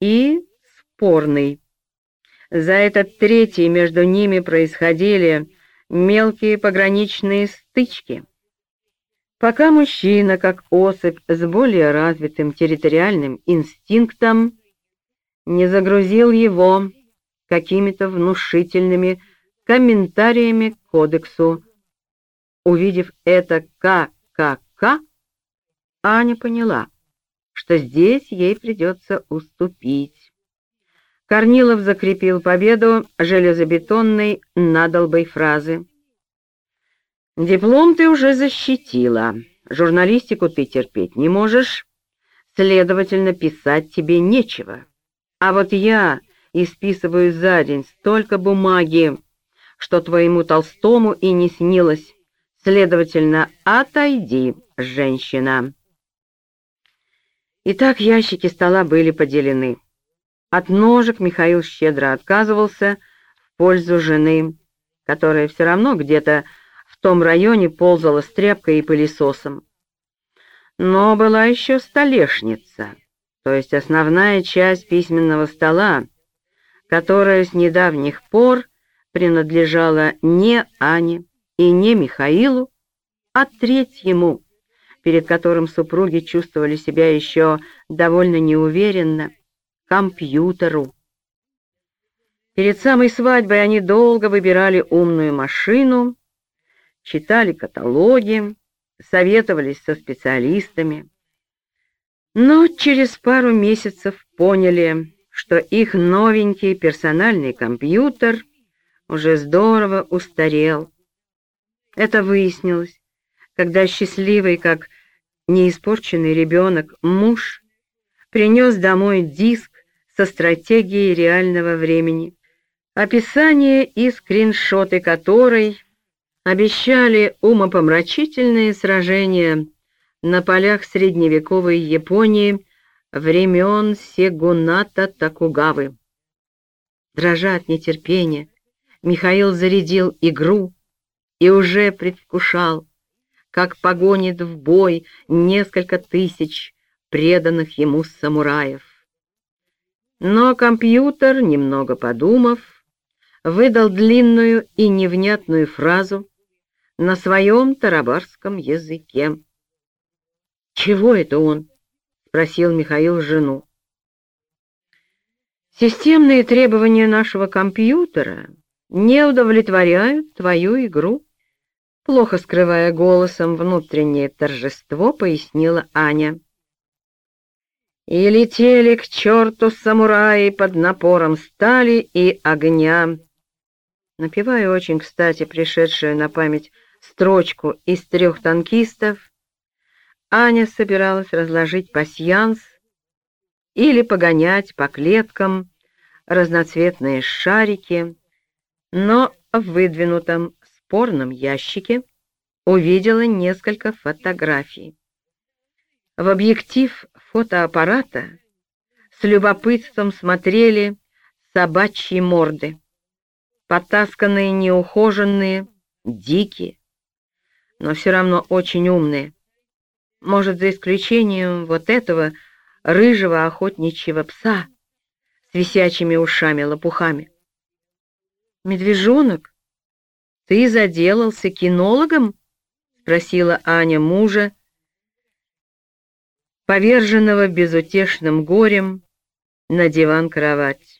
и спорный. За этот третий между ними происходили мелкие пограничные стычки. Пока мужчина, как особь с более развитым территориальным инстинктом, не загрузил его какими-то внушительными комментариями к кодексу. Увидев это ККК, Аня поняла, что здесь ей придется уступить. Корнилов закрепил победу железобетонной надолбой фразы. «Диплом ты уже защитила, журналистику ты терпеть не можешь, следовательно, писать тебе нечего. А вот я исписываю за день столько бумаги, что твоему Толстому и не снилось. Следовательно, отойди, женщина». Итак, ящики стола были поделены. От ножек Михаил щедро отказывался в пользу жены, которая все равно где-то в том районе ползала с тряпкой и пылесосом. Но была еще столешница, то есть основная часть письменного стола, которая с недавних пор принадлежала не Ане и не Михаилу, а третьему, перед которым супруги чувствовали себя еще довольно неуверенно, компьютеру. Перед самой свадьбой они долго выбирали умную машину, читали каталоги, советовались со специалистами. Но через пару месяцев поняли, что их новенький персональный компьютер уже здорово устарел. Это выяснилось, когда счастливый, как неиспорченный ребенок, муж принес домой диск со стратегией реального времени, описание и скриншоты которой обещали умопомрачительные сражения на полях средневековой Японии времен Сегуната Такугавы. Дрожа от нетерпения, Михаил зарядил игру и уже предвкушал, как погонит в бой несколько тысяч преданных ему самураев. Но компьютер, немного подумав, выдал длинную и невнятную фразу на своем тарабарском языке. «Чего это он?» — спросил Михаил жену. «Системные требования нашего компьютера не удовлетворяют твою игру», плохо скрывая голосом внутреннее торжество, пояснила Аня. И летели к черту самураи под напором стали и огня. Напевая очень кстати пришедшую на память строчку из трех танкистов, Аня собиралась разложить пасьянс или погонять по клеткам разноцветные шарики, но в выдвинутом спорном ящике увидела несколько фотографий. В объектив фотоаппарата с любопытством смотрели собачьи морды, потасканные, неухоженные, дикие, но все равно очень умные. Может, за исключением вот этого рыжего охотничьего пса с висячими ушами-лопухами. «Медвежонок, ты заделался кинологом?» — спросила Аня мужа, поверженного безутешным горем на диван-кровать.